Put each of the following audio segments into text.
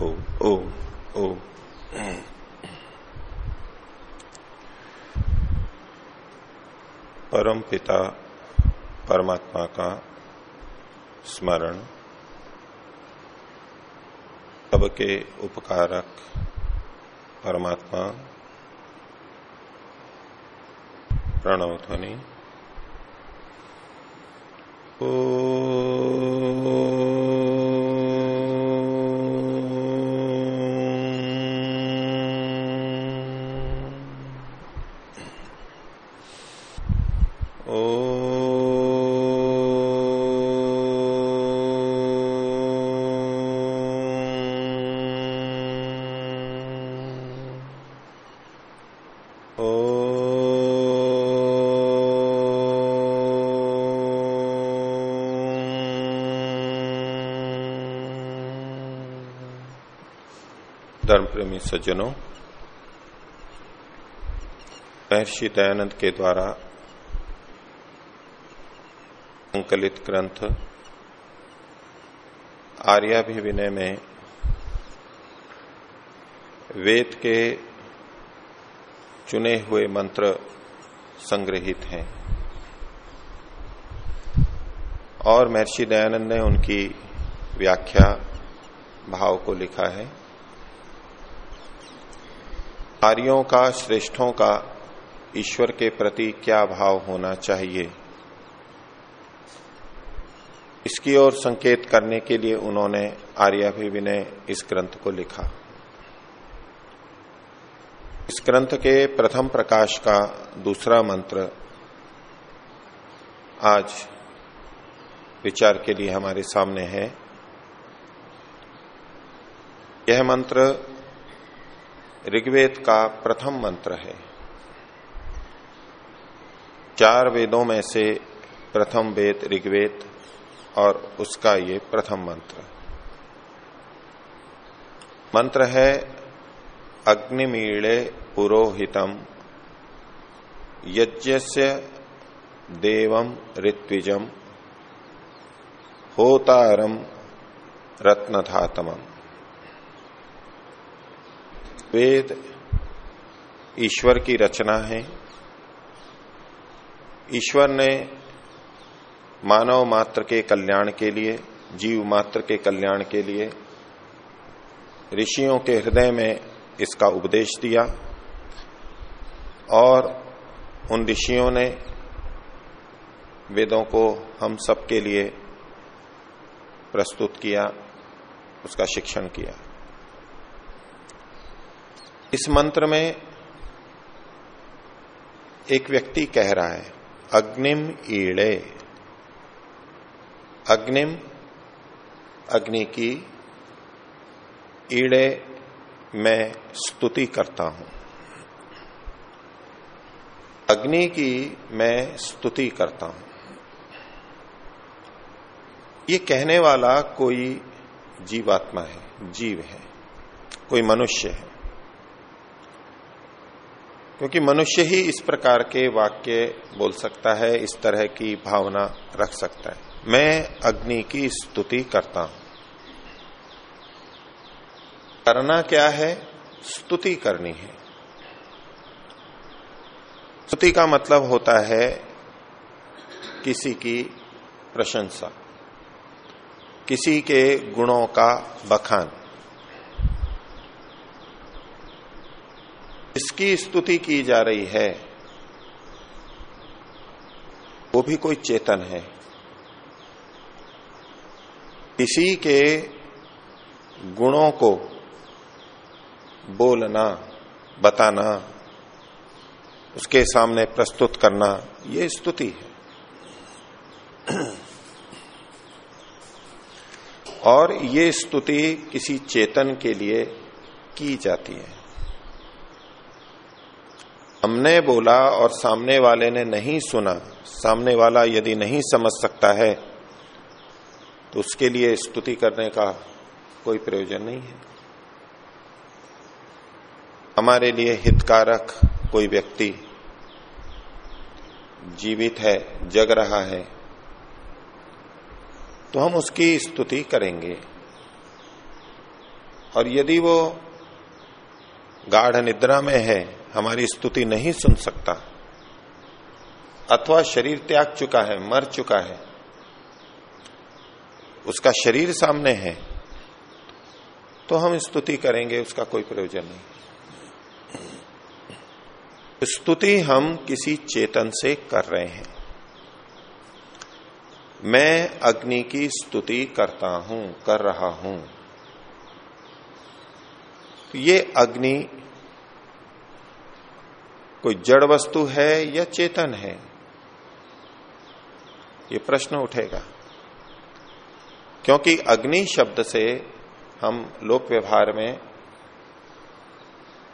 ओ ओ ओ परम पिता परमात्मा का स्मरण सबके उपकारक परमात्मा प्रणव ध्वनि। ओ प्रेमी सज्जनों, महर्षि दयानंद के द्वारा संकलित ग्रंथ आर्याभिविनय में वेद के चुने हुए मंत्र संग्रहित हैं। और महर्षि दयानंद ने उनकी व्याख्या भाव को लिखा है। आर्यों का, श्रेष्ठों का ईश्वर के प्रति क्या भाव होना चाहिए? इसकी ओर संकेत करने के लिए उन्होंने आर्याभिविनय इस ग्रंथ को लिखा। इस ग्रंथ के प्रथम प्रकाश का दूसरा मंत्र आज विचार के लिए हमारे सामने है। यह मंत्र ऋग्वेद का प्रथम मंत्र है। चार वेदों में से प्रथम वेद ऋग्वेद और उसका ये प्रथम मंत्र। मंत्र है अग्निमीणे पुरोहितम, यज्ञस्य देवम ऋत्विजम होतारम रत्नधातमम। वेद ईश्वर की रचना है। ईश्वर ने मानव मात्र के कल्याण के लिए, जीव मात्र के कल्याण के लिए ऋषियों के हृदय में इसका उपदेश दिया और उन ऋषियों ने वेदों को हम सबके लिए प्रस्तुत किया, उसका शिक्षण किया। इस मंत्र में एक व्यक्ति कह रहा है, अग्निम ईड़े। अग्निम, अग्नि की ईड़े मैं स्तुति करता हूँ। अग्नि की मैं स्तुति करता हूँ। ये कहने वाला कोई जीवात्मा है, जीव है, कोई मनुष्य है। क्योंकि मनुष्य ही इस प्रकार के वाक्य बोल सकता है, इस तरह की भावना रख सकता है। मैं अग्नि की स्तुति करता हूँ। करना क्या है? स्तुति करनी है। स्तुति का मतलब होता है किसी की प्रशंसा, किसी के गुणों का बखान। इसकी स्तुति की जा रही है। वो भी कोई चेतन है। किसी के गुणों को बोलना, बताना, उसके सामने प्रस्तुत करना, ये स्तुति है। और ये स्तुति किसी चेतन के लिए की जाती है। हमने बोला और सामने वाले ने नहीं सुना। सामने वाला यदि नहीं समझ सकता है तो उसके लिए स्तुति करने का कोई प्रयोजन नहीं है। हमारे लिए हितकारक कोई व्यक्ति जीवित है, जग रहा है तो हम उसकी स्तुति करेंगे। और यदि वो गाढ़ निद्रा में है, हमारी स्तुति नहीं सुन सकता। अथवा शरीर त्याग चुका है, मर चुका है। उसका शरीर सामने है तो हम स्तुति करेंगे, उसका कोई प्रयोजन नहीं। स्तुति हम किसी चेतन से कर रहे हैं। मैं अग्नि की स्तुति करता हूँ, कर रहा हूँ। तो ये अग्नि कोई जड़ वस्तु है या चेतन है? ये प्रश्न उठेगा। क्योंकि अग्नि शब्द से हम लोक व्यवहार में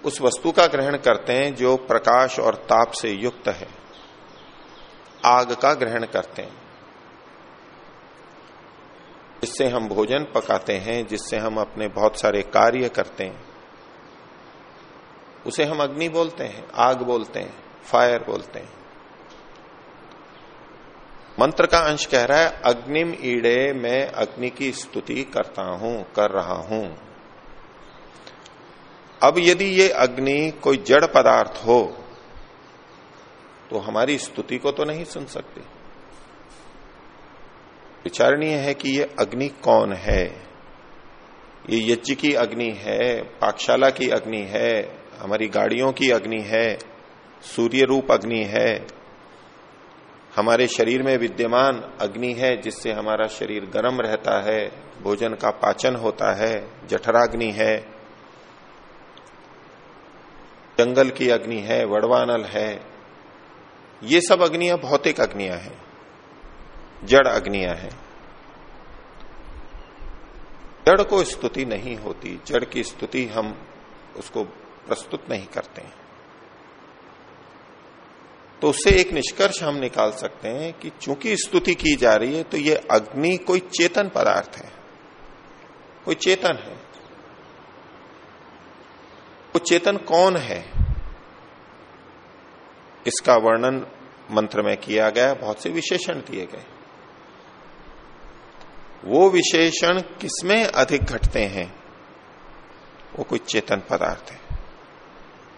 उस वस्तु का ग्रहण करते हैं जो प्रकाश और ताप से युक्त है। आग का ग्रहण करते हैं। जिससे हम भोजन पकाते हैं, जिससे हम अपने बहुत सारे कार्य करते हैं। उसे हम अग्नि बोलते हैं, आग बोलते हैं फायर बोलते हैं। मंत्र का अंश कह रहा है, अग्निम ईड़े मैं अग्नि की स्तुति करता हूँ, कर रहा हूँ। अब यदि ये अग्नि कोई जड़ पदार्थ हो तो हमारी स्तुति को तो नहीं सुन सकती। विचारणीय है कि ये अग्नि कौन है? ये यज्ञ की अग्नि है, पाकशाला की अग्नि है हमारी गाड़ियों की अग्नि है, सूर्य रूप अग्नि है, हमारे शरीर में विद्यमान अग्नि है जिससे हमारा शरीर गर्म रहता है, भोजन का पाचन होता है, जठराग्नि है, जंगल की अग्नि है वड़वानल है। ये सब अग्नियाँ भौतिक अग्नियाँ हैं, जड़ अग्नियाँ हैं। जड़ को स्तुति नहीं होती, जड़ की स्तुति हम उसको प्रस्तुत नहीं करते हैं। तो उससे एक निष्कर्ष हम निकाल सकते हैं कि चूँकि स्तुति की जा रही है तो ये अग्नि कोई चेतन पदार्थ है। कोई चेतन है। वो चेतन कौन है? इसका वर्णन मंत्र में किया गया, बहुत से विशेषण दिए गए। वो विशेषण किसमें अधिक घटते हैं? वो कोई चेतन पदार्थ है।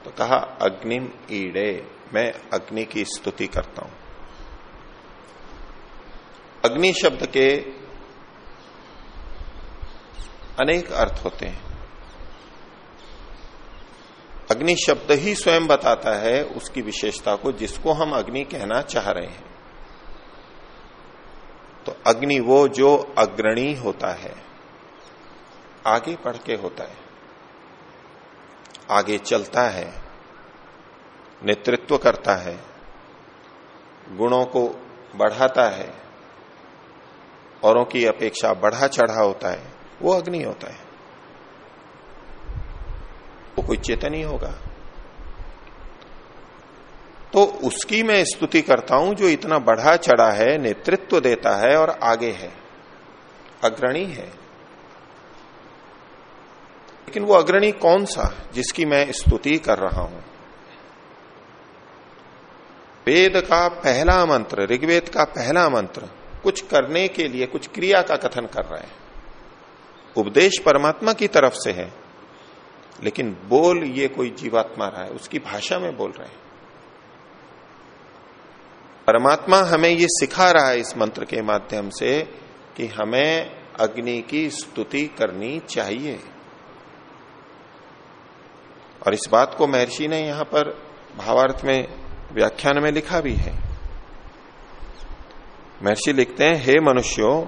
तो कहा, अग्निम ईड़े, मैं अग्नि की स्तुति करता हूँ। अग्नि शब्द के अनेक अर्थ होते हैं। अग्नि शब्द ही स्वयं बताता है उसकी विशेषता को, जिसको हम अग्नि कहना चाह रहे हैं। तो अग्नि वो जो अग्रणी होता है, आगे बढ़ के होता है। आगे चलता है, नेतृत्व करता है, गुणों को बढ़ाता है, औरों की अपेक्षा बढ़ा चढ़ा होता है, वो अग्नि होता है। वो कोई चेतन ही होगा। तो उसकी मैं स्तुति करता हूँ, जो इतना बढ़ा चढ़ा है, नेतृत्व देता है और आगे है, अग्रणी है। लेकिन वो अग्रणी कौन सा जिसकी मैं स्तुति कर रहा हूँ? वेद का पहला मंत्र, ऋग्वेद का पहला मंत्र, कुछ करने के लिए, कुछ क्रिया का कथन कर रहा है। उपदेश परमात्मा की तरफ़ से है, लेकिन बोल ये कोई जीवात्मा रहा है, उसकी भाषा में बोल रहे हैं। परमात्मा हमें ये सिखा रहा है इस मंत्र के माध्यम से कि हमें अग्नि की स्तुति करनी चाहिए। और इस बात को महर्षि ने यहाँ पर भावार्थ में, व्याख्यान में लिखा भी है। महर्षि लिखते हैं, हे मनुष्यों,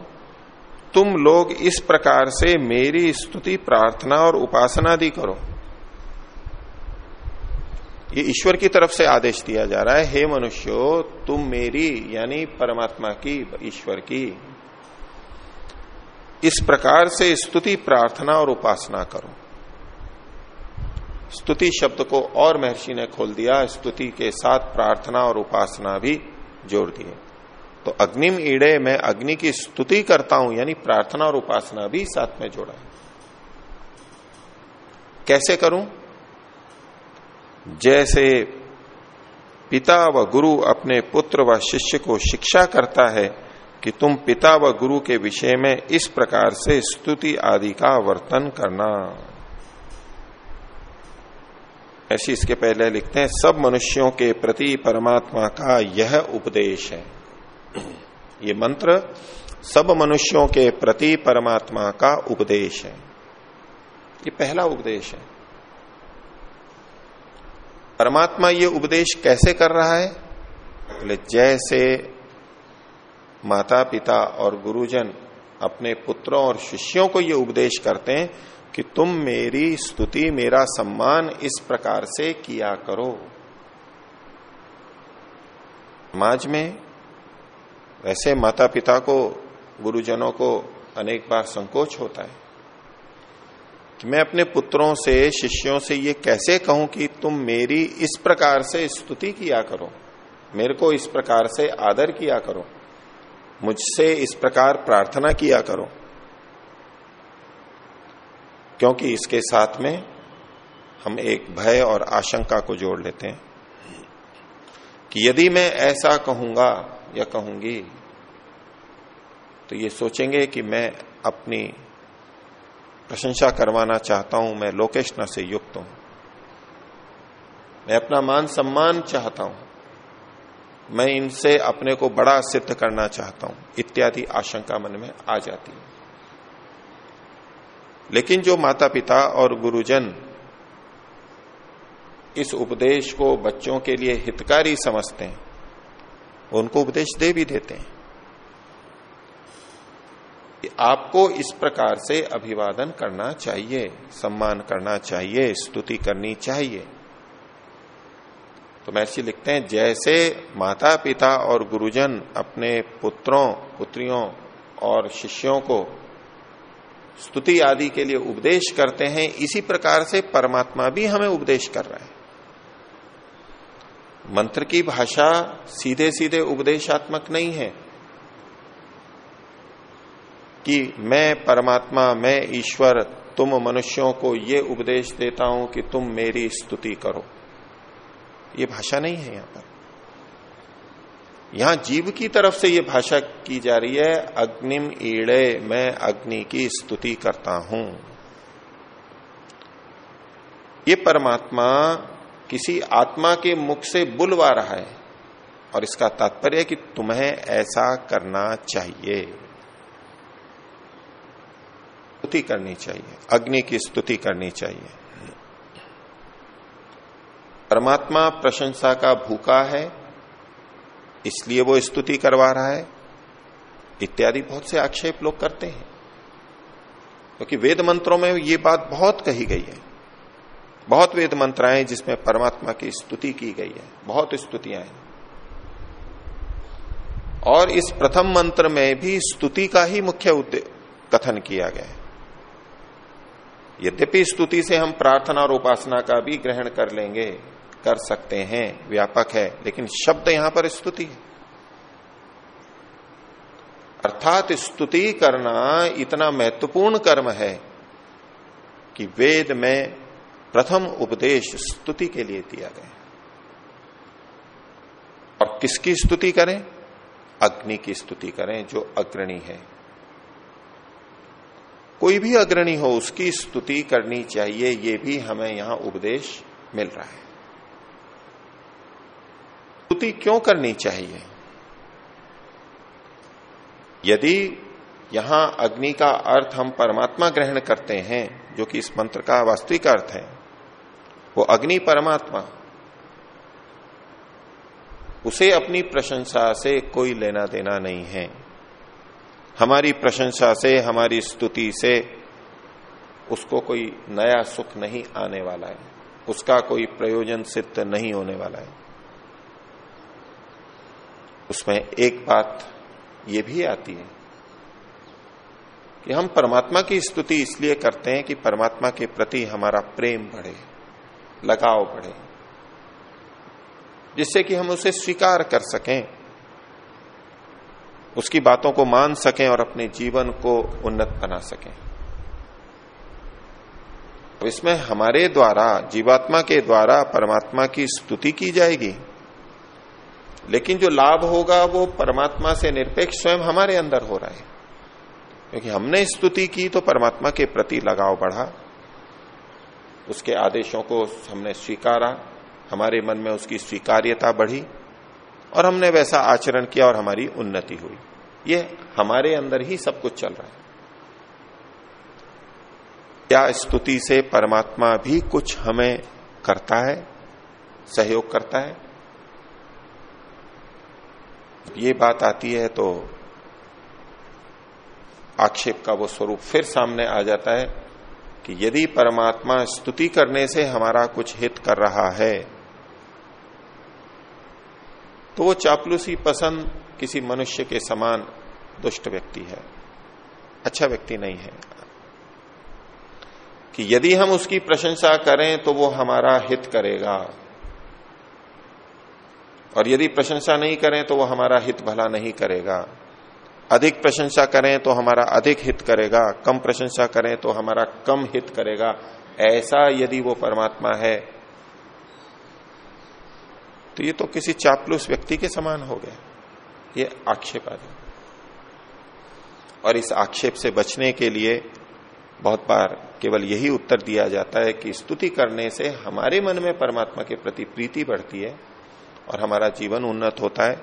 तुम लोग इस प्रकार से मेरी स्तुति, प्रार्थना और उपासना दी करो। ये ईश्वर की तरफ़ से आदेश दिया जा रहा है, हे मनुष्यो, तुम मेरी, यानी परमात्मा की, ईश्वर की, इस प्रकार से स्तुति, प्रार्थना और उपासना करो। स्तुति शब्द को और महर्षि ने खोल दिया, स्तुति के साथ प्रार्थना और उपासना भी जोड़ दिए। तो अग्निम ईड़े मैं अग्नि की स्तुति करता हूँ, यानी प्रार्थना और उपासना भी साथ में जोड़ा है। कैसे करूँ? जैसे पिता व गुरु अपने पुत्र व शिष्य को शिक्षा करता है कि तुम पिता व गुरु के विषय में इस प्रकार से स्तुति आदि का वर्तन करना। ऐसी इसके पहले लिखते हैं, सब मनुष्यों के प्रति परमात्मा का यह उपदेश है। ये मंत्र सब मनुष्यों के प्रति परमात्मा का उपदेश है। ये पहला उपदेश है। परमात्मा ये उपदेश कैसे कर रहा है? बोले, जैसे माता पिता और गुरुजन अपने पुत्रों और शिष्यों को ये उपदेश करते हैं कि तुम मेरी स्तुति, मेरा सम्मान इस प्रकार से किया करो। समाज में वैसे माता पिता को, गुरुजनों को अनेक बार संकोच होता है कि मैं अपने पुत्रों से, शिष्यों से ये कैसे कहूँ कि तुम मेरी इस प्रकार से स्तुति किया करो, मेरे को इस प्रकार से आदर किया करो, मुझसे इस प्रकार प्रार्थना किया करो। क्योंकि इसके साथ में हम एक भय और आशंका को जोड़ लेते हैं कि यदि मैं ऐसा कहूँगा या कहूँगी तो ये सोचेंगे कि मैं अपनी प्रशंसा करवाना चाहता हूँ, मैं लोकेशना से युक्त हूँ। मैं अपना मान सम्मान चाहता हूँ। मैं इनसे अपने को बड़ा सिद्ध करना चाहता हूँ। इत्यादि आशंका मन में आ जाती है। लेकिन जो माता पिता और गुरुजन इस उपदेश को बच्चों के लिए हितकारी समझते हैं, उनको उपदेश दे भी देते हैं, कि आपको इस प्रकार से अभिवादन करना चाहिए, सम्मान करना चाहिए, स्तुति करनी चाहिए। तो महर्षि लिखते हैं, जैसे माता पिता और गुरुजन अपने पुत्रों, पुत्रियों और शिष्यों को स्तुति आदि के लिए उपदेश करते हैं, इसी प्रकार से परमात्मा भी हमें उपदेश कर रहा है। मंत्र की भाषा सीधे सीधे उपदेशात्मक नहीं है कि मैं परमात्मा, मैं ईश्वर, तुम मनुष्यों को ये उपदेश देता हूँ कि तुम मेरी स्तुति करो। ये भाषा नहीं है यहाँ पर। यहाँ जीव की तरफ़ से ये भाषा की जा रही है, अग्निम ईड़े, मैं अग्नि की स्तुति करता हूँ। ये परमात्मा किसी आत्मा के मुख से बुलवा रहा है, और इसका तात्पर्य कि तुम्हें ऐसा करना चाहिए। स्तुति करनी चाहिए, अग्नि की स्तुति करनी चाहिए। परमात्मा प्रशंसा का भूखा है इसलिए वो स्तुति करवा रहा है। इत्यादि बहुत से आक्षेप लोग करते हैं। क्योंकि तो वेद मंत्रों में ये बात बहुत कही गई है। बहुत वेद मंत्र जिसमें परमात्मा की स्तुति की गई है। बहुत स्तुतियाँ हैं। और इस प्रथम मंत्र में भी स्तुति का ही मुख्य कथन किया गया है। यद्यपि स्तुति से हम प्रार्थना और उपासना का भी ग्रहण कर लेंगे कर सकते हैं, व्यापक है, लेकिन शब्द यहाँ पर स्तुति है। अर्थात स्तुति करना इतना महत्वपूर्ण कर्म है कि वेद में प्रथम उपदेश स्तुति के लिए दिया गया और किसकी स्तुति करें? अग्नि की स्तुति करें, जो अग्रणी है। कोई भी अग्रणी हो, उसकी स्तुति करनी चाहिए, ये भी हमें यहाँ उपदेश मिल रहा है। स्तुति क्यों करनी चाहिए? यदि यहाँ अग्नि का अर्थ हम परमात्मा ग्रहण करते हैं, जो कि इस मंत्र का वास्तविक अर्थ है, वो अग्नि परमात्मा। उसे अपनी प्रशंसा से कोई लेना देना नहीं है। हमारी प्रशंसा से, हमारी स्तुति से उसको कोई नया सुख नहीं आने वाला है। उसका कोई प्रयोजन सिद्ध नहीं होने वाला है। उसमें एक बात ये भी आती है कि हम परमात्मा की स्तुति इसलिए करते हैं कि परमात्मा के प्रति हमारा प्रेम बढ़े, लगाव बढ़े, जिससे कि हम उसे स्वीकार कर सकें, उसकी बातों को मान सकें और अपने जीवन को उन्नत बना सकें। तो इसमें हमारे द्वारा, जीवात्मा के द्वारा परमात्मा की स्तुति की जाएगी। लेकिन जो लाभ होगा वो परमात्मा से निरपेक्ष स्वयं हमारे अंदर हो रहा है। क्योंकि हमने स्तुति की तो परमात्मा के प्रति लगाव बढ़ा। उसके आदेशों को हमने स्वीकारा, हमारे मन में उसकी स्वीकार्यता बढ़ी और हमने वैसा आचरण किया और हमारी उन्नति हुई। ये हमारे अंदर ही सब कुछ चल रहा है। क्या स्तुति से परमात्मा भी कुछ हमें करता है, सहयोग करता है? ये बात आती है तो आक्षेप का वो स्वरूप फिर सामने आ जाता है कि यदि परमात्मा स्तुति करने से हमारा कुछ हित कर रहा है तो वो चापलूसी पसंद किसी मनुष्य के समान दुष्ट व्यक्ति है अच्छा व्यक्ति नहीं है। कि यदि हम उसकी प्रशंसा करें तो वो हमारा हित करेगा। और यदि प्रशंसा नहीं करें तो वो हमारा हित भला नहीं करेगा। अधिक प्रशंसा करें तो हमारा अधिक हित करेगा। कम प्रशंसा करें तो हमारा कम हित करेगा। ऐसा यदि वो परमात्मा है तो ये तो किसी चापलूस व्यक्ति के समान हो गया। ये आक्षेप आ और इस आक्षेप से बचने के लिए बहुत बार केवल यही उत्तर दिया जाता है कि स्तुति करने से हमारे मन में परमात्मा के प्रति प्रीति बढ़ती है। और हमारा जीवन उन्नत होता है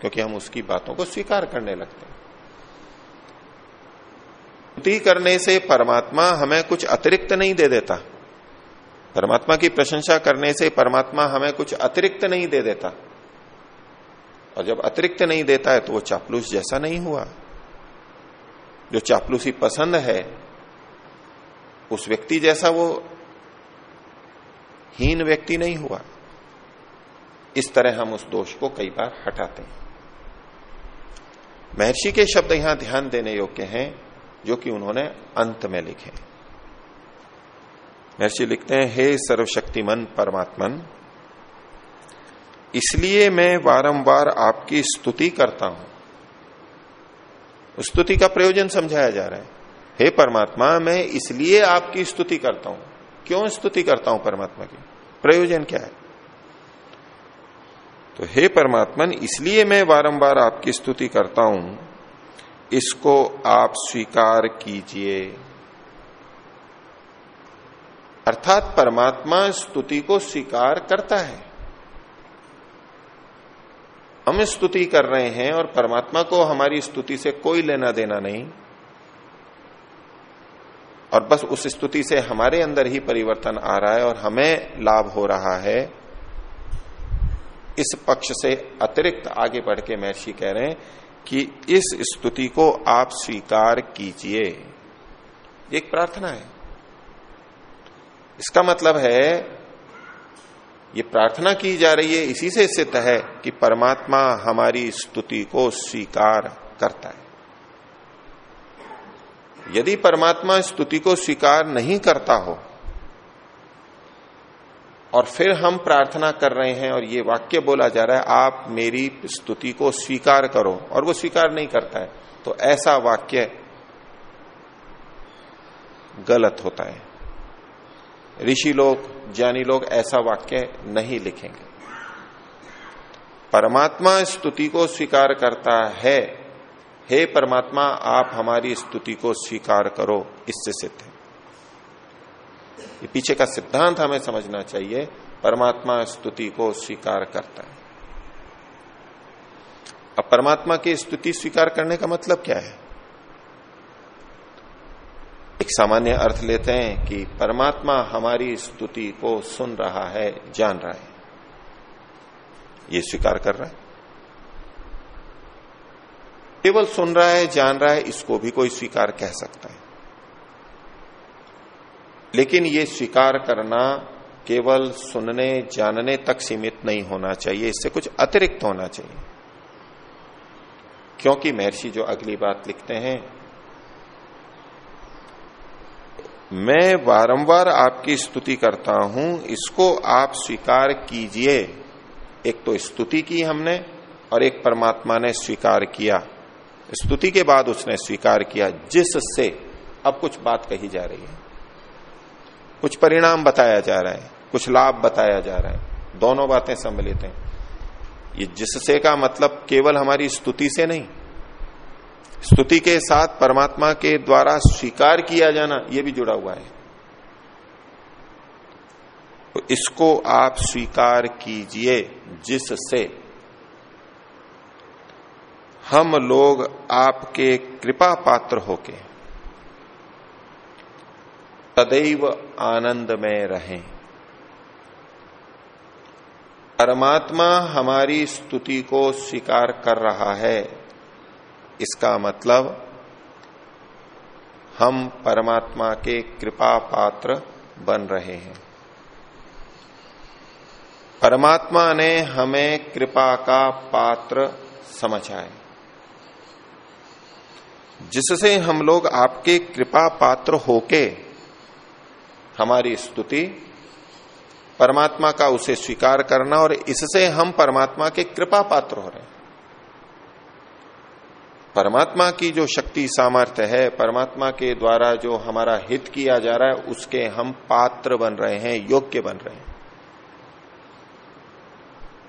क्योंकि हम उसकी बातों को स्वीकार करने लगते हैं। स्तुति करने से परमात्मा हमें कुछ अतिरिक्त नहीं दे देता। परमात्मा की प्रशंसा करने से परमात्मा हमें कुछ अतिरिक्त नहीं दे देता। और जब अतिरिक्त नहीं देता है तो वो चापलूस जैसा नहीं हुआ। जो चापलूसी पसंद है, उस व्यक्ति जैसा वो हीन व्यक्ति नहीं हुआ। इस तरह हम उस दोष को कई बार हटाते हैं। महर्षि के शब्द यहाँ ध्यान देने योग्य हैं, जो कि उन्होंने अंत में लिखे महर्षि लिखते हैं, हे सर्वशक्तिमन परमात्मन, इसलिए मैं वारंवार आपकी स्तुति करता हूँ। स्तुति का प्रयोजन समझाया जा रहा है। हे परमात्मा, मैं इसलिए आपकी स्तुति करता हूँ। क्यों स्तुति करता हूँ परमात्मा की? प्रयोजन क्या है? तो हे परमात्मन, इसलिए मैं वारंवार आपकी स्तुति करता हूँ। इसको आप स्वीकार कीजिए। अर्थात परमात्मा स्तुति को स्वीकार करता है। हम स्तुति कर रहे हैं और परमात्मा को हमारी स्तुति से कोई लेना देना नहीं। और बस उस स्तुति से हमारे अंदर ही परिवर्तन आ रहा है और हमें लाभ हो रहा है। इस पक्ष से अतिरिक्त आगे बढ़ के महर्षि कह रहे हैं कि इस स्तुति को आप स्वीकार कीजिए। एक प्रार्थना है। इसका मतलब है, ये प्रार्थना की जा रही है, इसी से सिद्ध है कि परमात्मा हमारी स्तुति को स्वीकार करता है। यदि परमात्मा स्तुति को स्वीकार नहीं करता हो और फिर हम प्रार्थना कर रहे हैं और ये वाक्य बोला जा रहा है, आप मेरी स्तुति को स्वीकार करो। और वो स्वीकार नहीं करता है तो ऐसा वाक्य गलत होता है। ऋषि लोग, ज्ञानी लोग ऐसा वाक्य नहीं लिखेंगे। परमात्मा स्तुति को स्वीकार करता है। हे परमात्मा, आप हमारी स्तुति को स्वीकार करो, इससे सिद्ध है। ये पीछे का सिद्धांत हमें समझना चाहिए, परमात्मा स्तुति को स्वीकार करता है। अब परमात्मा की स्तुति स्वीकार करने का मतलब क्या है? एक सामान्य अर्थ लेते हैं कि परमात्मा हमारी स्तुति को सुन रहा है, जान रहा है। ये स्वीकार कर रहा है। केवल सुन रहा है, जान रहा है, इसको भी कोई स्वीकार कह सकता है। लेकिन ये स्वीकार करना केवल सुनने, जानने तक सीमित नहीं होना चाहिए, इससे कुछ अतिरिक्त होना चाहिए। क्योंकि महर्षि जो अगली बात लिखते हैं, मैं वारंवार आपकी स्तुति करता हूँ, इसको आप स्वीकार कीजिए। एक तो स्तुति की हमने, और एक परमात्मा ने स्वीकार किया। स्तुति के बाद उसने स्वीकार किया, जिससे अब कुछ बात कही जा रही है। कुछ परिणाम बताया जा रहा है, कुछ लाभ बताया जा रहा है। दोनों बातें सम्मिलित हैं। ये जिससे का मतलब केवल हमारी स्तुति से नहीं, स्तुति के साथ परमात्मा के द्वारा स्वीकार किया जाना यह भी जुड़ा हुआ है। तो इसको आप स्वीकार कीजिए, जिससे हम लोग आपके कृपा पात्र होके सदैव आनंद में रहें। परमात्मा हमारी स्तुति को स्वीकार कर रहा है। इसका मतलब हम परमात्मा के कृपा पात्र बन रहे हैं। परमात्मा ने हमें कृपा का पात्र समझा है जिससे हम लोग आपके कृपा पात्र होके हमारी स्तुति, परमात्मा का उसे स्वीकार करना और इससे हम परमात्मा के कृपा पात्र हो रहे हैं। परमात्मा की जो शक्ति सामर्थ्य है, परमात्मा के द्वारा जो हमारा हित किया जा रहा है, उसके हम पात्र बन रहे हैं, योग्य बन रहे हैं।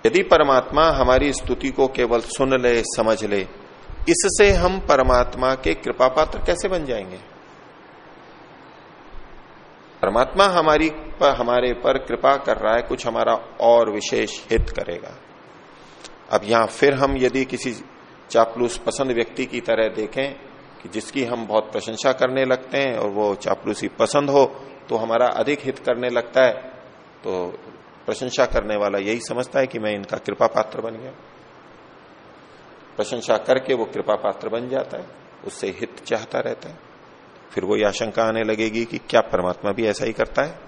यदि परमात्मा हमारी स्तुति को केवल सुन ले, समझ ले, इससे हम परमात्मा के कृपा पात्र कैसे बन जाएँगे? परमात्मा हमारी पर, हमारे पर कृपा कर रहा है, कुछ हमारा और विशेष हित करेगा। अब यहाँ फिर हम यदि किसी चापलूस पसंद व्यक्ति की तरह देखें कि जिसकी हम बहुत प्रशंसा करने लगते हैं और वो चापलूसी पसंद हो तो हमारा अधिक हित करने लगता है तो प्रशंसा करने वाला यही समझता है कि मैं इनका कृपा पात्र बन गया। प्रशंसा करके वो कृपा पात्र बन जाता है, उससे हित चाहता रहता है। फिर वो आशंका आने लगेगी कि क्या परमात्मा भी ऐसा ही करता है?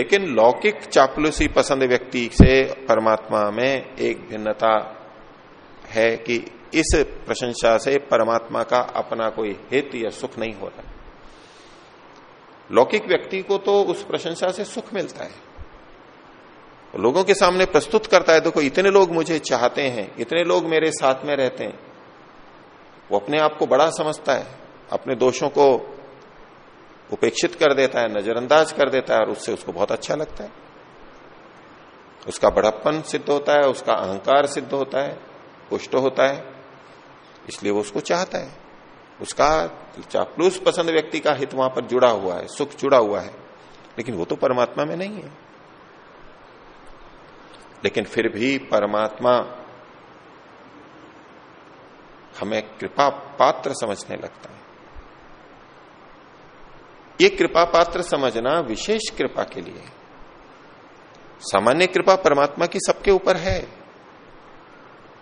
लेकिन लौकिक चापलूसी पसंद व्यक्ति से परमात्मा में एक भिन्नता है कि इस प्रशंसा से परमात्मा का अपना कोई हित या सुख नहीं हो रहा लौकिक व्यक्ति को तो उस प्रशंसा से सुख मिलता है। लोगों के सामने प्रस्तुत करता है, देखो, इतने लोग मुझे चाहते हैं, इतने लोग मेरे साथ में रहते हैं। वो अपने आप को बड़ा समझता है, अपने दोषों को उपेक्षित कर देता है, नजरअंदाज कर देता है और उससे उसको बहुत अच्छा लगता है। उसका बड़प्पन सिद्ध होता है, उसका अहंकार सिद्ध होता है, पुष्ट होता है, इसलिए वो उसको चाहता है। उसका चापलूस पसंद व्यक्ति का हित वहाँ पर जुड़ा हुआ है, सुख जुड़ा हुआ है, लेकिन वो तो परमात्मा में नहीं है। लेकिन फिर भी परमात्मा हमें कृपा पात्र समझने लगता है। ये कृपा पात्र समझना विशेष कृपा के लिए सामान्य कृपा परमात्मा की सबके ऊपर है।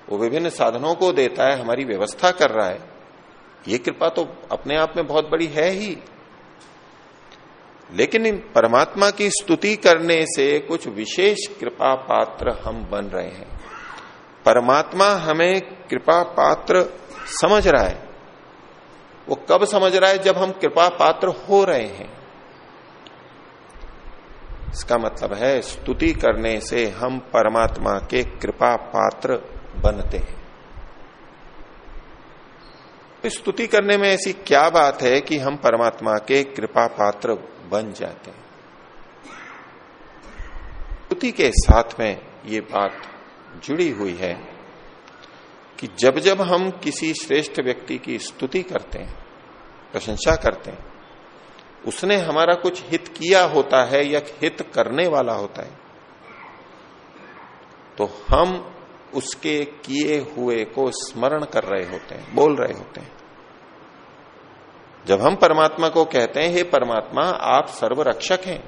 वो विभिन्न साधनों को देता है, हमारी व्यवस्था कर रहा है। ये कृपा तो अपने आप में बहुत बड़ी है ही। लेकिन परमात्मा की स्तुति करने से कुछ विशेष कृपा पात्र हम बन रहे हैं। परमात्मा हमें कृपा पात्र समझ रहा है? वो कब समझ रहा है? जब हम कृपा पात्र हो रहे हैं। इसका मतलब है, स्तुति करने से हम परमात्मा के कृपा पात्र बनते हैं। स्तुति करने में ऐसी क्या बात है कि हम परमात्मा के कृपा पात्र बन जाते हैं? स्तुति के साथ में ये बात जुड़ी हुई है। कि जब जब हम किसी श्रेष्ठ व्यक्ति की स्तुति करते हैं, प्रशंसा करते हैं, उसने हमारा कुछ हित किया होता है या हित करने वाला होता है तो हम उसके किए हुए को स्मरण कर रहे होते हैं, बोल रहे होते हैं। जब हम परमात्मा को कहते हैं, हे परमात्मा, आप सर्वरक्षक हैं,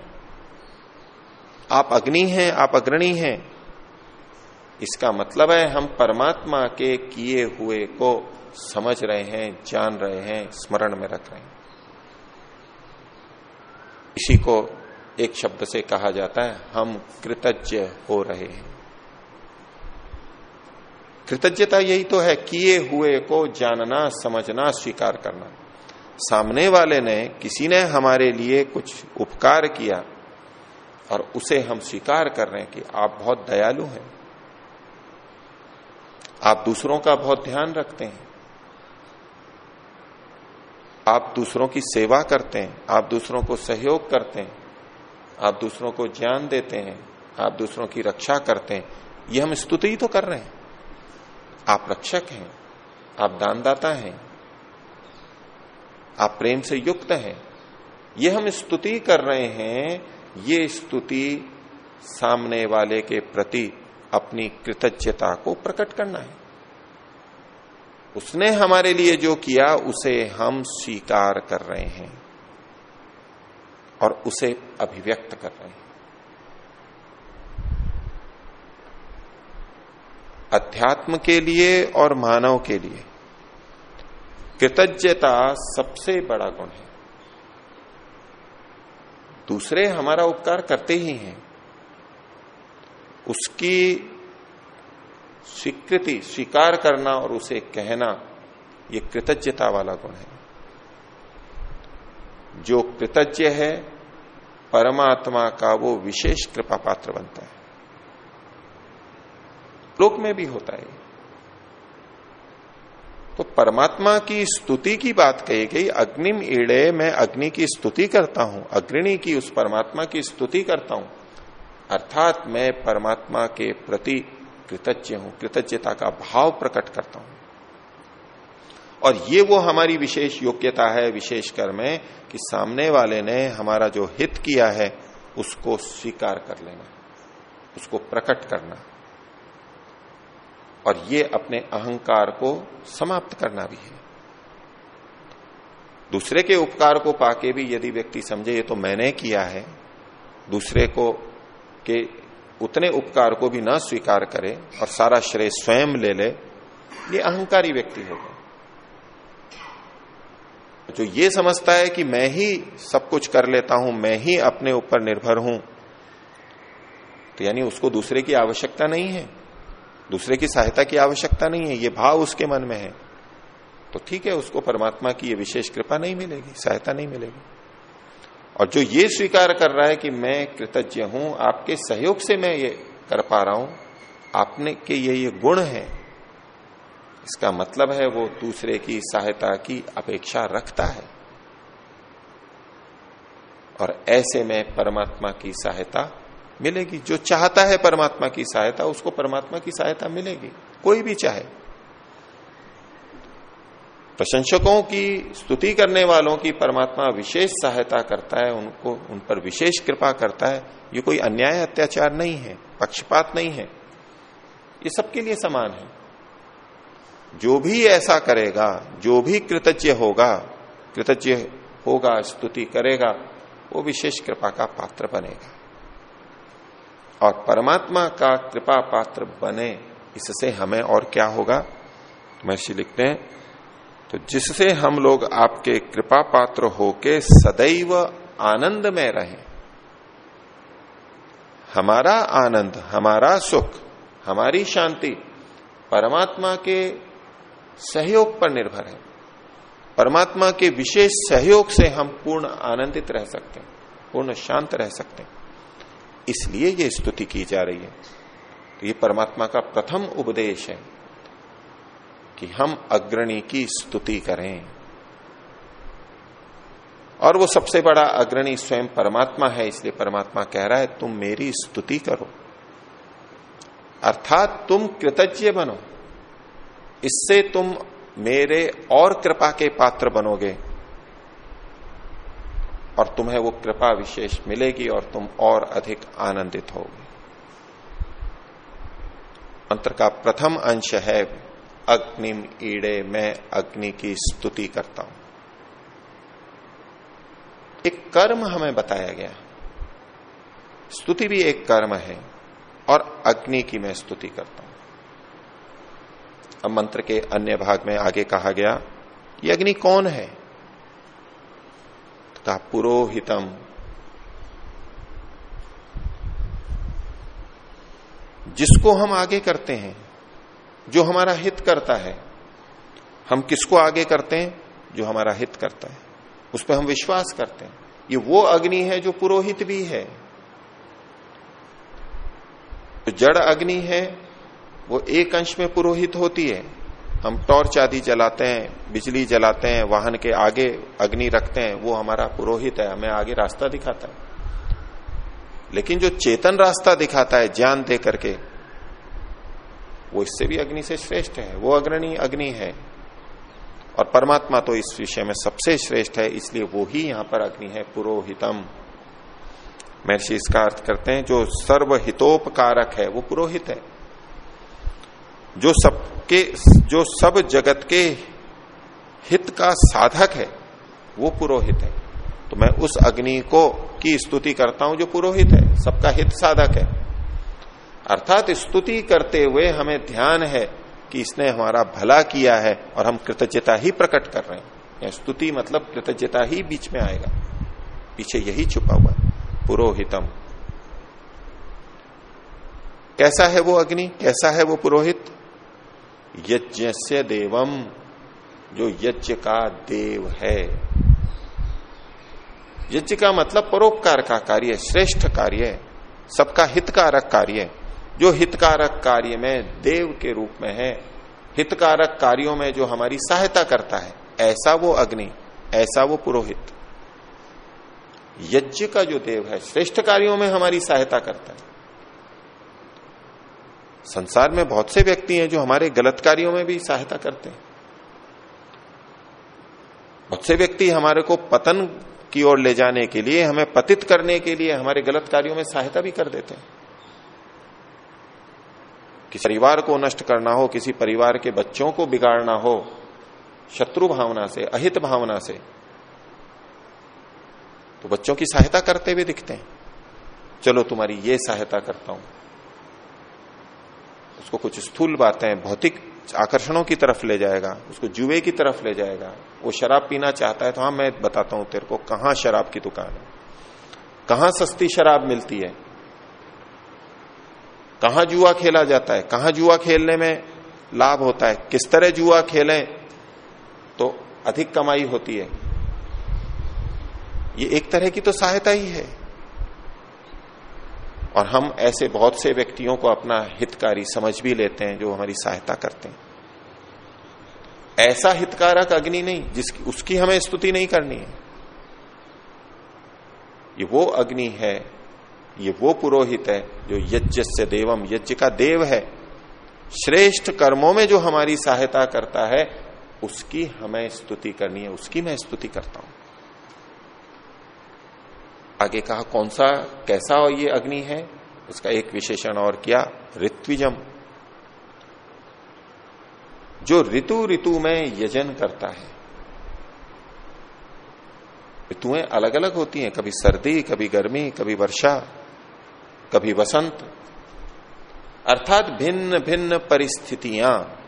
आप अग्नि हैं, आप अग्रणी हैं इसका मतलब है, हम परमात्मा के किए हुए को समझ रहे हैं, जान रहे हैं, स्मरण में रख रहे हैं। इसी को एक शब्द से कहा जाता है, हम कृतज्ञ हो रहे हैं। कृतज्ञता यही तो है, किए हुए को जानना, समझना, स्वीकार करना। सामने वाले ने, किसी ने हमारे लिए कुछ उपकार किया और उसे हम स्वीकार कर रहे हैं कि आप बहुत दयालु हैं। आप दूसरों का बहुत ध्यान रखते हैं। आप दूसरों की सेवा करते हैं, आप दूसरों को सहयोग करते हैं, आप दूसरों को ज्ञान देते हैं, आप दूसरों की रक्षा करते हैं। ये हम स्तुति ही तो कर रहे हैं। आप रक्षक हैं, आप दानदाता हैं, आप प्रेम से युक्त हैं। ये हम स्तुति कर रहे हैं, ये स्तुति सामने वाले के प्रति अपनी कृतज्ञता को प्रकट करना है। उसने हमारे लिए जो किया, उसे हम स्वीकार कर रहे हैं और उसे अभिव्यक्त कर रहे हैं। अध्यात्म के लिए और मानव के लिए कृतज्ञता सबसे बड़ा गुण है। दूसरे हमारा उपकार करते ही हैं। उसकी स्वीकृति, स्वीकार करना और उसे कहना, ये कृतज्ञता वाला गुण है। जो कृतज्ञ है, परमात्मा का वो विशेष कृपा पात्र बनता है। लोक में भी होता है। तो परमात्मा की स्तुति की बात कही गई, अग्निम ईड़े मैं अग्नि की स्तुति करता हूँ अग्नि की उस परमात्मा की स्तुति करता हूँ। अर्थात मैं परमात्मा के प्रति कृतज्ञ हूँ, कृतज्ञता का भाव प्रकट करता हूँ। और ये वो हमारी विशेष योग्यता है, विशेष कर्म में कि सामने वाले ने हमारा जो हित किया है, उसको स्वीकार कर लेना, उसको प्रकट करना। और ये अपने अहंकार को समाप्त करना भी है। दूसरे के उपकार को पाके भी यदि व्यक्ति समझे, ये तो मैंने किया है, दूसरे को के उतने उपकार को भी न स्वीकार करे और सारा श्रेय स्वयं ले ले, ये अहंकारी व्यक्ति होगा। जो ये समझता है कि मैं ही सब कुछ कर लेता हूँ, मैं ही अपने ऊपर निर्भर हूँ तो यानी उसको दूसरे की आवश्यकता नहीं है, दूसरे की सहायता की आवश्यकता नहीं है, ये भाव उसके मन में है तो ठीक है, उसको परमात्मा की ये विशेष कृपा नहीं मिलेगी, सहायता नहीं मिलेगी। और जो ये स्वीकार कर रहा है कि मैं कृतज्ञ हूँ, आपके सहयोग से मैं ये कर पा रहा हूँ, आपने के ये ये गुण है। इसका मतलब है वो दूसरे की सहायता की अपेक्षा रखता है। और ऐसे में परमात्मा की सहायता मिलेगी। जो चाहता है परमात्मा की सहायता, उसको परमात्मा की सहायता मिलेगी। कोई भी चाहे। प्रशंसकों की, स्तुति करने वालों की परमात्मा विशेष सहायता करता है, उनको, उन पर विशेष कृपा करता है। ये कोई अन्याय, अत्याचार नहीं है, पक्षपात नहीं है। ये सबके लिए समान है। जो भी ऐसा करेगा, जो भी कृतज्ञ होगा कृतज्ञ होगा, स्तुति करेगा, वो विशेष कृपा का पात्र बनेगा। और परमात्मा का कृपा पात्र बने, इससे हमें और क्या होगा? महर्षि लिखते हैं तो जिससे हम लोग आपके कृपा पात्र होके सदैव आनंद में रहें। हमारा आनंद, हमारा सुख, हमारी शांति परमात्मा के सहयोग पर निर्भर है। परमात्मा के विशेष सहयोग से हम पूर्ण आनंदित रह सकते हैं, पूर्ण शांत रह सकते हैं। इसलिए ये स्तुति की जा रही है। तो ये परमात्मा का प्रथम उपदेश है। कि हम अग्रणी की स्तुति करें। और वो सबसे बड़ा अग्रणी स्वयं परमात्मा है, इसलिए परमात्मा कह रहा है, तुम मेरी स्तुति करो। अर्थात तुम कृतज्ञ बनो। इससे तुम मेरे और कृपा के पात्र बनोगे। और तुम्हें वो कृपा विशेष मिलेगी और तुम और अधिक आनंदित होगे। मंत्र का प्रथम अंश है अग्निम ईड़े मैं अग्नि की स्तुति करता हूँ। एक कर्म हमें बताया गया स्तुति भी एक कर्म है और अग्नि की मैं स्तुति करता हूँ। अब मंत्र के अन्य भाग में आगे कहा गया, ये अग्नि कौन है? का पुरोहितम, जिसको हम आगे करते हैं जो हमारा हित करता है। हम किसको आगे करते हैं? जो हमारा हित करता है। उस पर हम विश्वास करते हैं। ये वो अग्नि है जो पुरोहित भी है। जो जड़ अग्नि है, वो एक अंश में पुरोहित होती है। हम टॉर्च आदि जलाते हैं, बिजली जलाते हैं, वाहन के आगे अग्नि रखते हैं, वो हमारा पुरोहित है, हमें आगे रास्ता दिखाता है। लेकिन जो चेतन रास्ता दिखाता है, ज्ञान दे करके वो इससे भी अग्नि से श्रेष्ठ है, वो अग्रणी अग्नि है। और परमात्मा तो इस विषय में सबसे श्रेष्ठ है, इसलिए वो ही यहाँ पर अग्नि है, पुरोहितम। महर्षि इसका अर्थ करते हैं, जो सर्वहितोपकारक है, वो पुरोहित है। जो सबके, जो सब जगत के हित का साधक है, वो पुरोहित है। तो मैं उस अग्नि को, की स्तुति करता हूँ जो पुरोहित है, सबका हित साधक है। अर्थात स्तुति करते हुए हमें ध्यान है कि इसने हमारा भला किया है और हम कृतज्ञता ही प्रकट कर रहे हैं। स्तुति मतलब कृतज्ञता ही बीच में आएगा। पीछे यही छुपा हुआ पुरोहितम। कैसा है वो अग्नि? कैसा है वो पुरोहित? यज्ञ से देवम, जो यज्ञ का देव है। यज्ञ का मतलब परोपकार का कार्य, श्रेष्ठ कार्य, सबका हितकारक कार्य। जो हितकारक कार्य में देव के रूप में है, हितकारक कार्यों में जो हमारी सहायता करता है, ऐसा वो अग्नि, ऐसा वो पुरोहित। यज्ञ का जो देव है, श्रेष्ठ कार्यों में हमारी सहायता करता है। संसार में बहुत से व्यक्ति हैं जो हमारे गलत कार्यों में भी सहायता करते हैं। बहुत से व्यक्ति हमारे को पतन की ओर ले जाने के लिए, हमें पतित करने के लिए हमारे गलत कार्यों में सहायता भी कर देते हैं। किसी परिवार को नष्ट करना हो, किसी परिवार के बच्चों को बिगाड़ना हो, शत्रु भावना से, अहित भावना से तो बच्चों की सहायता करते हुए दिखते हैं। चलो तुम्हारी ये सहायता करता हूँ। उसको कुछ स्थूल बातें, भौतिक आकर्षणों की तरफ़ ले जाएगा, उसको जुए की तरफ़ ले जाएगा। वो शराब पीना चाहता है तो हाँ मैं बताता हूँ तेरे को कहाँ शराब की दुकान है। कहाँ सस्ती शराब मिलती है? कहाँ जुआ खेला जाता है? कहाँ जुआ खेलने में लाभ होता है? किस तरह जुआ खेलें तो अधिक कमाई होती है। ये एक तरह की तो सहायता ही है। और हम ऐसे बहुत से व्यक्तियों को अपना हितकारी समझ भी लेते हैं जो हमारी सहायता करते हैं। ऐसा हितकारक अग्नि नहीं, जिसकी, उसकी हमें स्तुति नहीं करनी है। ये वो अग्नि है ये वो पुरोहित है जो यज्ञ से देवम यज्ञ का देव है। श्रेष्ठ कर्मों में जो हमारी सहायता करता है, उसकी हमें स्तुति करनी है, उसकी मैं स्तुति करता हूँ। आगे कहा, कौन सा, कैसा ये अग्नि है? उसका एक विशेषण और किया, ऋत्विजम। जो ऋतु ऋतु में यजन करता है, ऋतुएँ अलग अलग होती हैं, कभी सर्दी, कभी गर्मी, कभी वर्षा। कभी वसंत। अर्थात भिन्न भिन्न परिस्थितियाँ।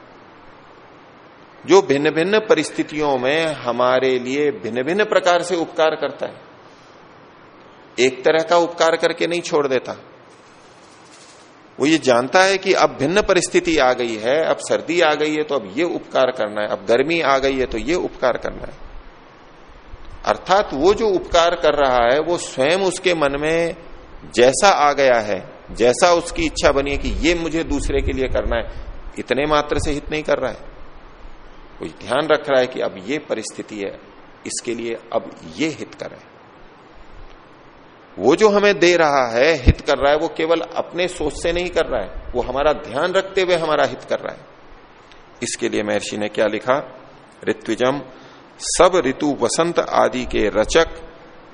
जो भिन्न भिन्न परिस्थितियों में हमारे लिए भिन्न भिन्न प्रकार से उपकार करता है। एक तरह का उपकार करके नहीं छोड़ देता। वो ये जानता है कि अब भिन्न परिस्थिति आ गई है, अब सर्दी आ गई है तो अब ये उपकार करना है, अब गर्मी आ गई है तो ये उपकार करना है। अर्थात वो जो उपकार कर रहा है, वो स्वयं उसके मन में जैसा आ गया है, जैसा उसकी इच्छा बनी है कि ये मुझे दूसरे के लिए करना है, इतने मात्र से हित नहीं कर रहा है। कोई ध्यान रख रहा है कि अब ये परिस्थिति है, इसके लिए अब ये हित करे वो जो हमें दे रहा है, हित कर रहा है, वो केवल अपने सोच से नहीं कर रहा है, वो हमारा ध्यान रखते हुए हमारा हित कर रहा है। इसके लिए महर्षि ने क्या लिखा? ऋत्विजम, सब ऋतु वसंत आदि के रचक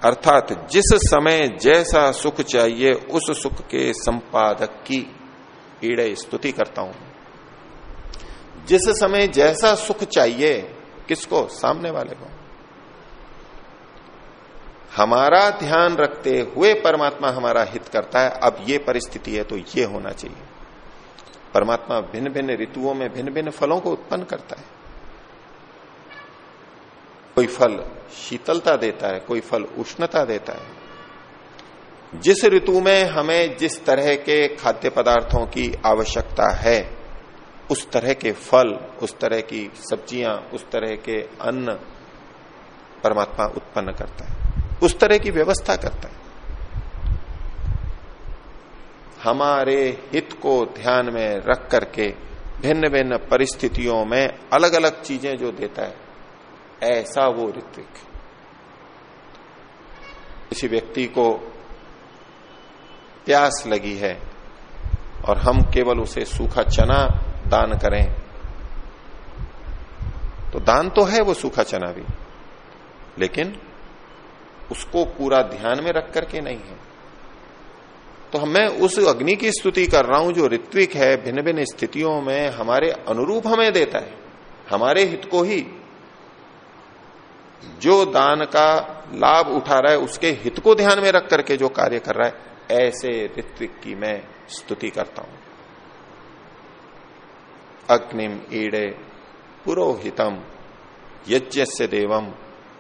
अर्थात जिस समय जैसा सुख चाहिए, उस सुख के संपादक की ईड़े स्तुति करता हूँ। जिस समय जैसा सुख चाहिए, किसको? सामने वाले को। हमारा ध्यान रखते हुए परमात्मा हमारा हित करता है। अब ये परिस्थिति है तो ये होना चाहिए। परमात्मा भिन्न भिन्न ऋतुओं में भिन्न भिन्न फलों को उत्पन्न करता है। कोई फल शीतलता देता है, कोई फल उष्णता देता है। जिस ऋतु में हमें जिस तरह के खाद्य पदार्थों की आवश्यकता है, उस तरह के फल, उस तरह की सब्ज़ियाँ, उस तरह के अन्न परमात्मा उत्पन्न करता है, उस तरह की व्यवस्था करता है। हमारे हित को ध्यान में रख करके भिन्न भिन्न परिस्थितियों में अलग अलग चीज़ें जो देता है ऐसा वो ऋत्विक। किसी व्यक्ति को प्यास लगी है और हम केवल उसे सूखा चना दान करें तो दान तो है वो सूखा चना भी, लेकिन उसको पूरा ध्यान में रख करके नहीं है। तो मैं उस अग्नि की स्तुति कर रहा हूँ जो ऋत्विक है भिन्न भिन्न स्थितियों में हमारे अनुरूप हमें देता है, हमारे हित को ही जो दान का लाभ उठा रहा है, उसके हित को ध्यान में रख करके जो कार्य कर रहा है, ऐसे ऋत्विक की मैं स्तुति करता हूँ। अग्निम ईड़े पुरोहितम यज्ञ से देवम,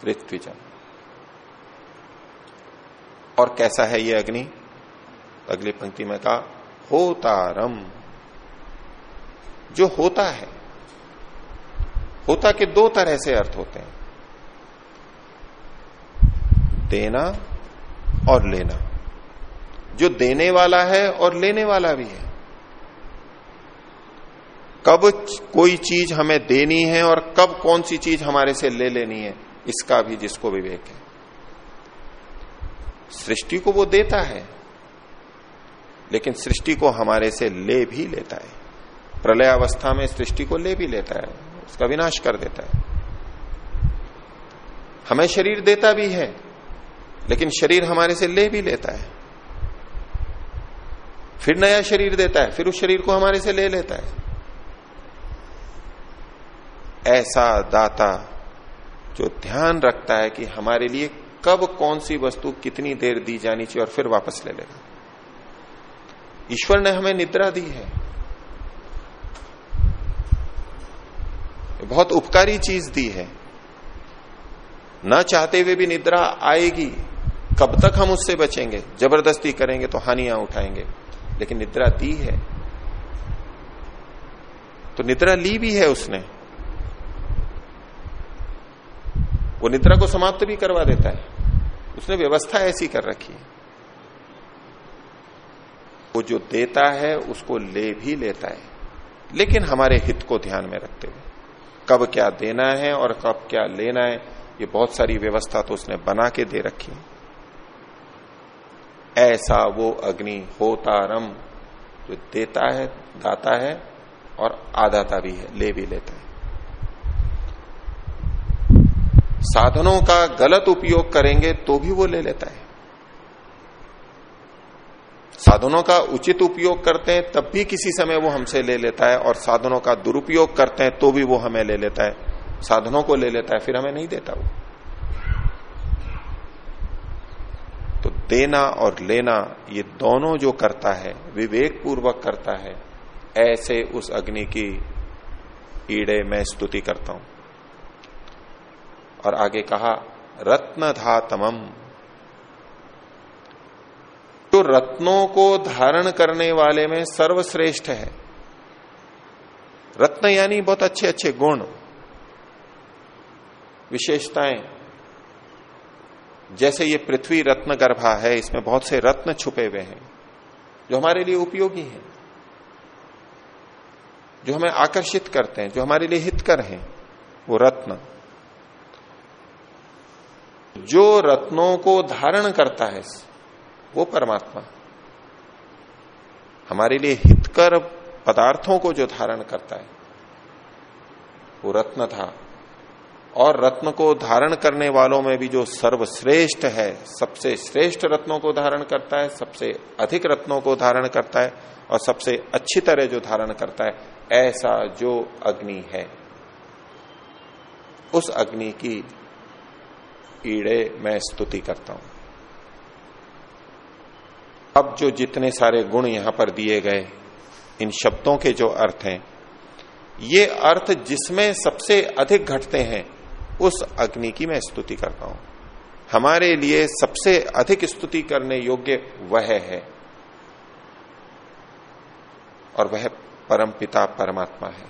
ऋत्विजम। और कैसा है ये अग्नि? अगली पंक्ति में कहा, होतारम। जो होता है, होता के दो तरह से अर्थ होते हैं। देना और लेना। जो देने वाला है और लेने वाला भी है। कब कोई चीज़ हमें देनी है और कब कौन सी चीज़ हमारे से ले लेनी है, इसका भी जिसको विवेक है। सृष्टि को वो देता है, लेकिन सृष्टि को हमारे से ले भी लेता है। प्रलय अवस्था में सृष्टि को ले भी लेता है, उसका विनाश कर देता है। हमें शरीर देता भी है लेकिन शरीर हमारे से ले भी लेता है। फिर नया शरीर देता है, फिर उस शरीर को हमारे से ले लेता है। ऐसा दाता जो ध्यान रखता है कि हमारे लिए कब कौन सी वस्तु कितनी देर दी जानी चाहिए और फिर वापस ले लेगा। ईश्वर ने हमें निद्रा दी है। बहुत उपकारी चीज़ दी है। न चाहते हुए भी निद्रा आएगी कब तक हम उससे बचेंगे? ज़बरदस्ती करेंगे तो हानियाँ उठाएँगे। लेकिन निद्रा दी है। तो निद्रा ली भी है उसने। वो निद्रा को समाप्त भी करवा देता है। उसने व्यवस्था ऐसी कर रखी है। वो जो देता है, उसको ले भी लेता है। लेकिन हमारे हित को ध्यान में रखते हुए। कब क्या देना है और कब क्या लेना है, ये बहुत सारी व्यवस्था तो उसने बना के दे रखी है। ऐसा वो अग्नि होतारम, जो देता है, दाता है और आदाता भी है, ले भी लेता है। साधनों का गलत उपयोग करेंगे तो भी वो ले लेता है। साधनों का उचित उपयोग करते हैं, तब भी किसी समय वो हमसे ले लेता है, और साधनों का दुरुपयोग करते हैं तो भी वो हमें ले लेता है। साधनों को ले लेता है, फिर हमें नहीं देता वो तो देना और लेना ये दोनों जो करता है विवेक पूर्वक करता है, ऐसे उस अग्नि की ईड़े मैं स्तुति करता हूँ। और आगे कहा रत्न धातमम जो तो रत्नों को धारण करने वाले में सर्वश्रेष्ठ है। रत्न यानी बहुत अच्छे अच्छे गुण, विशेषताएँ जैसे ये पृथ्वी रत्न गर्भा है, इसमें बहुत से रत्न छुपे हुए हैं, जो हमारे लिए उपयोगी हैं, जो हमें आकर्षित करते हैं, जो हमारे लिए हितकर हैं, वो रत्न। जो रत्नों को धारण करता है, वो परमात्मा। हमारे लिए हितकर पदार्थों को जो धारण करता है, वो रत्न था। और रत्न को धारण करने वालों में भी जो सर्वश्रेष्ठ है, सबसे श्रेष्ठ रत्नों को धारण करता है, सबसे अधिक रत्नों को धारण करता है और सबसे अच्छी तरह जो धारण करता है, ऐसा जो अग्नि है। उस अग्नि की ईड़े मैं स्तुति करता हूँ। अब जो जितने सारे गुण यहाँ पर दिए गए, इन शब्दों के जो अर्थ हैं, ये अर्थ जिसमें सबसे अधिक घटते हैं उस अग्नि की मैं स्तुति करता हूँ। हमारे लिए सबसे अधिक स्तुति करने योग्य वह है। और वह परम पिता, परमात्मा है।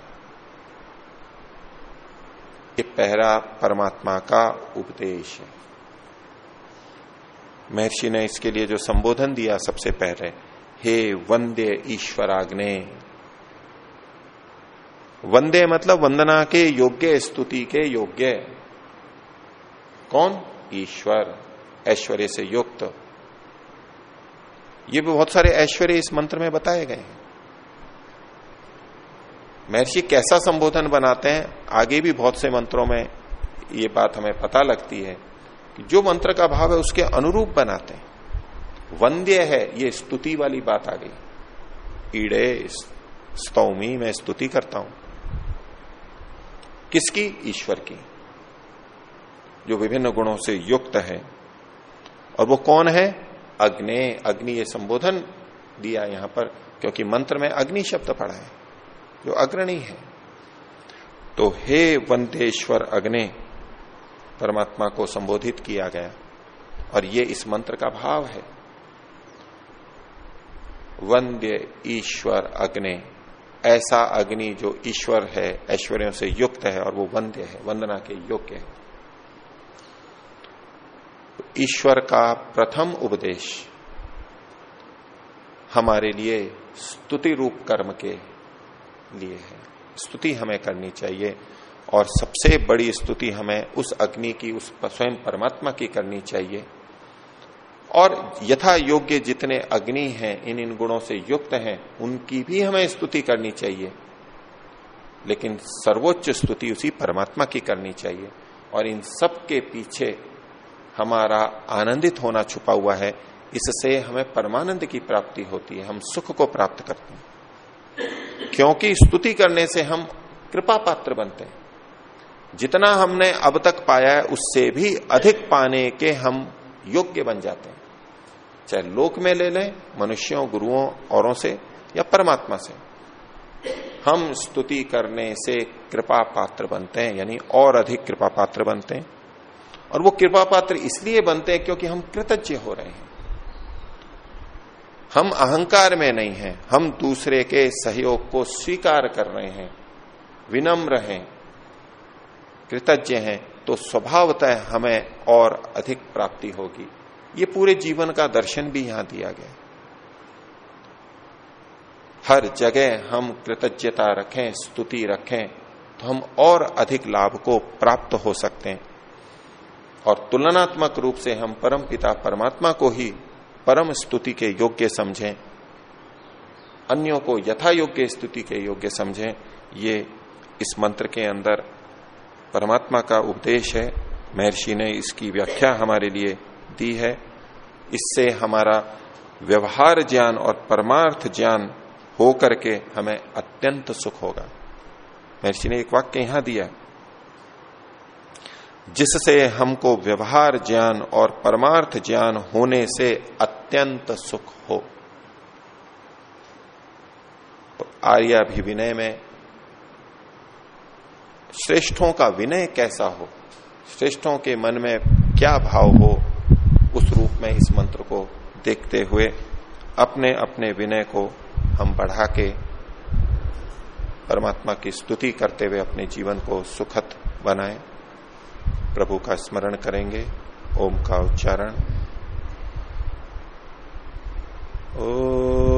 ये पहला परमात्मा का उपदेश है। महर्षि ने इसके लिए जो संबोधन दिया सबसे पहले, हे वंदे ईश्वराग्ने वंदे मतलब वंदना के योग्य, स्तुति के योग्य। कौन? ईश्वर, ऐश्वर्य से युक्त। ये भी बहुत सारे ऐश्वर्य इस मंत्र में बताए गए हैं। महर्षि कैसा संबोधन बनाते हैं, आगे भी बहुत से मंत्रों में ये बात हमें पता लगती है कि जो मंत्र का भाव है उसके अनुरूप बनाते हैं। वंद्य है, ये स्तुति वाली बात आ गई। ईड़े, स्तौमी, मैं स्तुति करता हूँ। किसकी? ईश्वर की। जो विभिन्न गुणों से युक्त है। और वो कौन है? अग्नि। अग्नि ये संबोधन दिया यहाँ पर, क्योंकि मंत्र में अग्नि शब्द पड़ा है, जो अग्रणी है। तो हे वंदेश्वर अग्नि, परमात्मा को संबोधित किया गया, और ये इस मंत्र का भाव है। वंद्य ईश्वर अग्नि। ऐसा अग्नि जो ईश्वर है, ऐश्वर्यों से युक्त है और वो वंद्य है, वंदना के योग्य है। ईश्वर का प्रथम उपदेश हमारे लिए स्तुति रूप कर्म के लिए है। स्तुति हमें करनी चाहिए और सबसे बड़ी स्तुति हमें उस अग्नि की, उस स्वयं परमात्मा की करनी चाहिए। और यथा योग्य जितने अग्नि हैं, इन इन गुणों से युक्त हैं, उनकी भी हमें स्तुति करनी चाहिए। लेकिन सर्वोच्च स्तुति उसी परमात्मा की करनी चाहिए। और इन सब के पीछे हमारा आनंदित होना छुपा हुआ है। इससे हमें परमानंद की प्राप्ति होती है। हम सुख को प्राप्त करते हैं। क्योंकि स्तुति करने से हम कृपा पात्र बनते हैं। जितना हमने अब तक पाया है, उससे भी अधिक पाने के हम योग्य बन जाते हैं। चाहे लोक में ले लें, मनुष्यों, गुरुओं, औरों से, या परमात्मा से। हम स्तुति करने से कृपा पात्र बनते हैं, यानी और अधिक कृपा पात्र बनते हैं। और वो कृपा पात्र इसलिए बनते हैं क्योंकि हम कृतज्ञ हो रहे हैं। हम अहंकार में नहीं हैं, हम दूसरे के सहयोग को स्वीकार कर रहे हैं, विनम्र हैं, कृतज्ञ हैं तो स्वभावतः हमें और अधिक प्राप्ति होगी। ये पूरे जीवन का दर्शन भी यहाँ दिया गया। हर जगह हम कृतज्ञता रखें, स्तुति रखें तो हम और अधिक लाभ को प्राप्त हो सकते हैं। और तुलनात्मक रूप से हम परम पिता परमात्मा को ही परम स्तुति के योग्य समझें, अन्यों को यथा योग्य स्तुति के योग्य समझें, ये इस मंत्र के अंदर परमात्मा का उपदेश है। महर्षि ने इसकी व्याख्या हमारे लिए दी है। इससे हमारा व्यवहार ज्ञान और परमार्थ ज्ञान हो करके हमें अत्यंत सुख होगा। महर्षि ने एक वाक्य यहाँ दिया जिससे हमको व्यवहार ज्ञान और परमार्थ ज्ञान होने से अत्यंत सुख हो। तो आर्याभिविनय में श्रेष्ठों का विनय कैसा हो? श्रेष्ठों के मन में क्या भाव हो? में इस मंत्र को देखते हुए अपने अपने विनय को हम बढ़ा के परमात्मा की स्तुति करते हुए अपने जीवन को सुखद बनाएँ। प्रभु का स्मरण करेंगे। ओम का उच्चारण। ओ